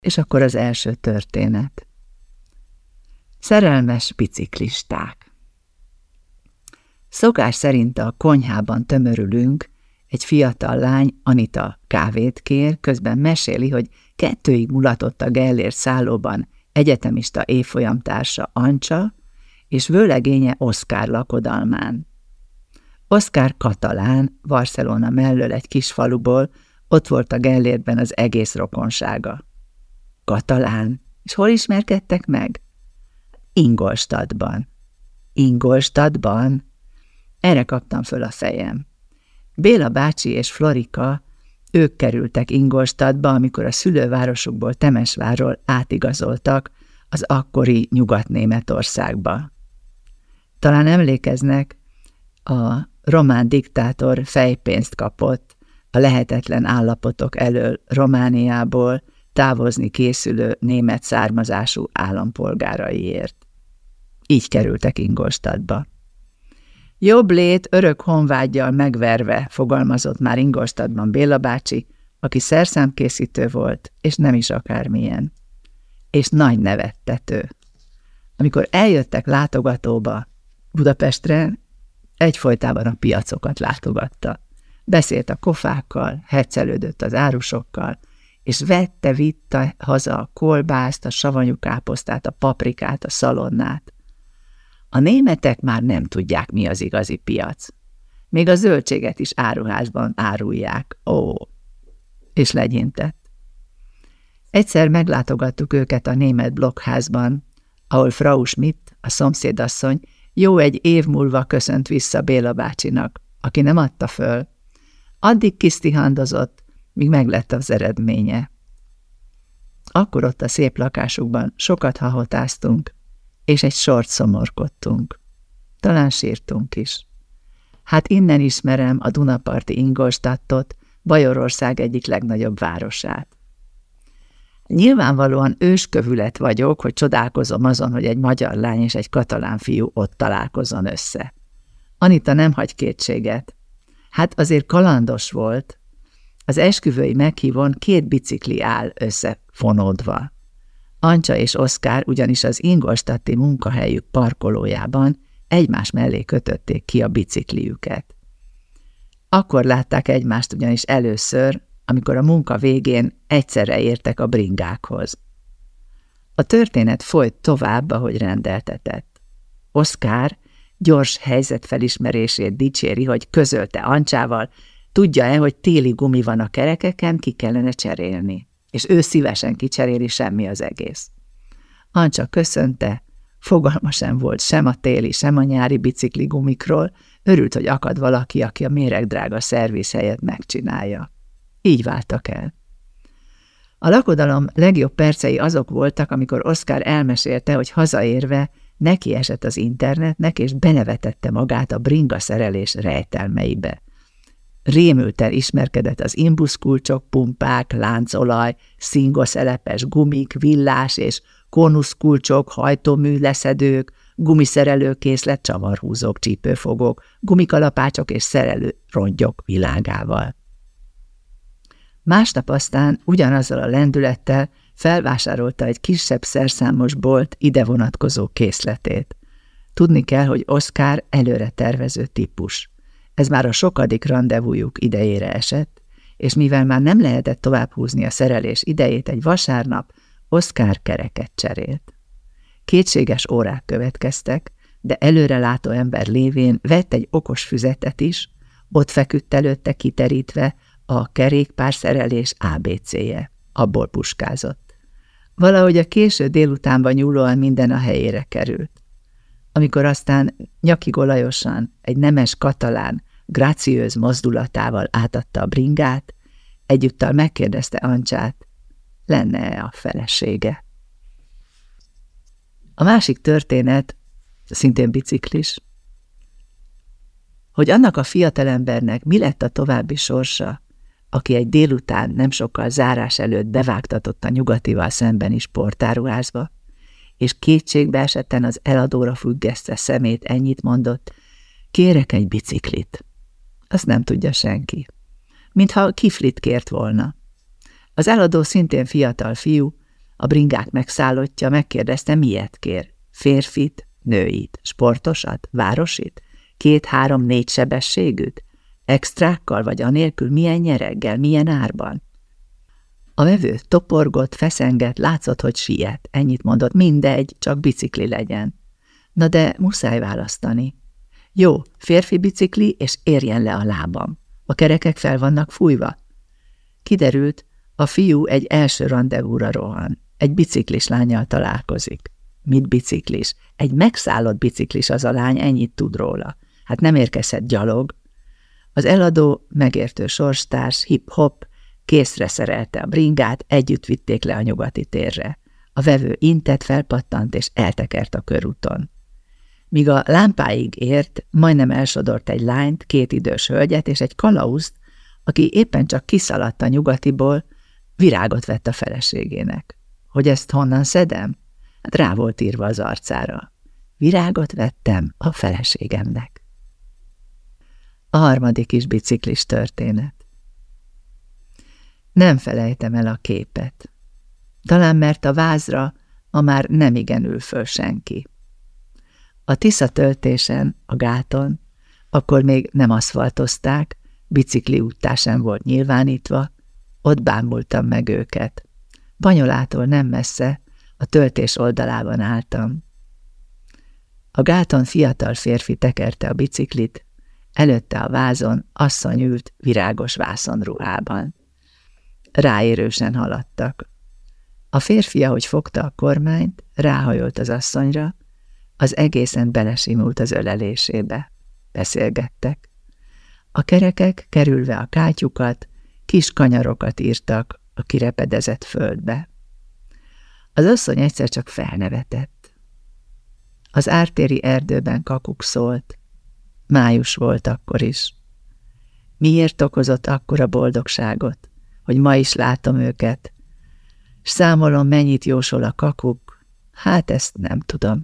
És akkor az első történet. Szerelmes biciklisták. Szokás szerint a konyhában tömörülünk, egy fiatal lány, Anita kávét kér, közben meséli, hogy kettőig mulatott a Gellért szállóban egyetemista évfolyamtársa Ancsa, és vőlegénye Oszkár lakodalmán. Oszkár katalán, Barcelona mellől egy kis faluból, ott volt a Gellértben az egész rokonsága. Katalán? És hol ismerkedtek meg? Ingolstadtban. Ingolstadtban? Erre kaptam föl a fejem. Béla bácsi és Florika, ők kerültek Ingolstadtba, amikor a szülővárosukból Temesvárról átigazoltak az akkori Nyugat-Németországba. Talán emlékeznek, a román diktátor fejpénzt kapott a lehetetlen állapotok elől Romániából távozni készülő német származású állampolgáraiért. Így kerültek Ingolstadtba. Jobb lét örök honvágyjal megverve, fogalmazott már Ingolstadtban Béla bácsi, aki szerszámkészítő volt, és nem is akármilyen. És nagy nevettető. Amikor eljöttek látogatóba Budapestre, egyfolytában a piacokat látogatta. Beszélt a kofákkal, heccelődött az árusokkal, és vette-vitta haza a kolbászt, a savanyú káposztát, a paprikát, a szalonnát. A németek már nem tudják, mi az igazi piac. Még a zöldséget is áruházban árulják. Ó, és legyintett. Egyszer meglátogattuk őket a német blokkházban, ahol Frau Schmidt, a szomszédasszony, jó egy év múlva köszönt vissza Béla bácsinak, aki nem adta föl. Addig kisztihandozott, míg meglett az eredménye. Akkor ott a szép lakásukban sokat hahotáztunk, és egy sort szomorkodtunk. Talán sírtunk is. Hát innen ismerem a Dunaparti Ingolstadtot, Bajorország egyik legnagyobb városát. Nyilvánvalóan őskövület vagyok, hogy csodálkozom azon, hogy egy magyar lány és egy katalán fiú ott találkozzon össze. Anita nem hagy kétséget. Hát azért kalandos volt. Az esküvői meghívón két bicikli áll összefonódva. Ancsa és Oszkár ugyanis az ingolstatti munkahelyük parkolójában egymás mellé kötötték ki a bicikliüket. Akkor látták egymást ugyanis először, amikor a munka végén egyszerre értek a bringákhoz. A történet folyt tovább, ahogy rendeltetett. Oszkár gyors helyzetfelismerését dicséri, hogy közölte Ancsával, tudja-e, hogy téli gumi van a kerekeken, ki kellene cserélni és ő szívesen kicseréli semmi az egész. Ancsa köszönte, fogalma sem volt sem a téli, sem a nyári bicikli gumikról, örült, hogy akad valaki, aki a méregdrága szerviz helyet megcsinálja. Így váltak el. A lakodalom legjobb percei azok voltak, amikor Oscar elmesélte, hogy hazaérve neki esett az internetnek, és benevetette magát a bringa szerelés rejtelmeibe. Rémülten ismerkedett az imbuszkulcsok, pumpák, láncolaj, szingoszelepes gumik, villás és konuszkulcsok, hajtómű leszedők, gumiszerelőkészlet, csavarhúzók, csípőfogók, gumikalapácsok és szerelő rongyok világával. Másnap aztán ugyanazzal a lendülettel felvásárolta egy kisebb szerszámos bolt ide vonatkozó készletét. Tudni kell, hogy Oscar előre tervező típus. Ez már a sokadik rendezvújuk idejére esett, és mivel már nem lehetett tovább húzni a szerelés idejét egy vasárnap, Oszkár kereket cserélt. Kétséges órák következtek, de előre látó ember lévén vett egy okos füzetet is, ott feküdt előtte kiterítve a kerékpár szerelés ABC-je. Abból puskázott. Valahogy a késő délutánban nyúlóan minden a helyére került. Amikor aztán nyakigolajosan egy nemes katalán gráciőz mozdulatával átadta a bringát, egyúttal megkérdezte Ancsát, lenne-e a felesége. A másik történet, szintén biciklis, hogy annak a fiatalembernek mi lett a további sorsa, aki egy délután nem sokkal zárás előtt bevágtatott a nyugatival szembeni sportáruházba, és kétségbe esetten az eladóra függeszte szemét ennyit mondott, kérek egy biciklit. Azt nem tudja senki. Mintha kiflit kért volna. Az eladó szintén fiatal fiú, A bringák megszállottja megkérdezte, miért kér. Férfit, nőit, sportosat, városit, két-három-négy sebességűt, extrákkal vagy anélkül, milyen nyereggel, milyen árban. A vevő toporgott, feszengett, látszott, hogy siet. Ennyit mondott, mindegy, csak bicikli legyen. Na de muszáj választani. Jó, férfi bicikli, és érjen le a lábam. A kerekek fel vannak fújva. Kiderült, a fiú egy első rendezvúra rohan. Egy biciklis lányjal találkozik. Mit biciklis? Egy megszállott biciklis az a lány, ennyit tud róla. Hát nem érkezhet gyalog. Az eladó, megértő sorstárs, hip-hop, készre szerelte a bringát, együtt vitték le a nyugati térre. A vevő intett, felpattant és eltekert a körúton. Míg a lámpáig ért, majdnem elsodort egy lányt, két idős hölgyet és egy kalauzt, aki éppen csak kiszaladt a nyugatiból, virágot vett a feleségének. Hogy ezt honnan szedem? Hát rá volt írva az arcára. Virágot vettem a feleségemnek. A harmadik is biciklis történet. Nem felejtem el a képet. Talán mert a vázra ma már nem igen ül föl senki. A Tisza töltésen, a gáton, akkor még nem aszfaltozták, bicikli úttá sem volt nyilvánítva, ott bámultam meg őket. Banyolától nem messze, a töltés oldalában álltam. A gáton fiatal férfi tekerte a biciklit, előtte a vázon asszony ült virágos vászonruhában. Ráérősen haladtak. A férfi, ahogy fogta a kormányt, ráhajolt az asszonyra, az egészen belesimult az ölelésébe. Beszélgettek. A kerekek, kerülve a kátyukat, kis kanyarokat írtak a kirepedezett földbe. Az asszony egyszer csak felnevetett. Az ártéri erdőben kakuk szólt. Május volt akkor is. Miért okozott akkora boldogságot, hogy ma is látom őket, s számolom, mennyit jósol a kakuk? Hát ezt nem tudom.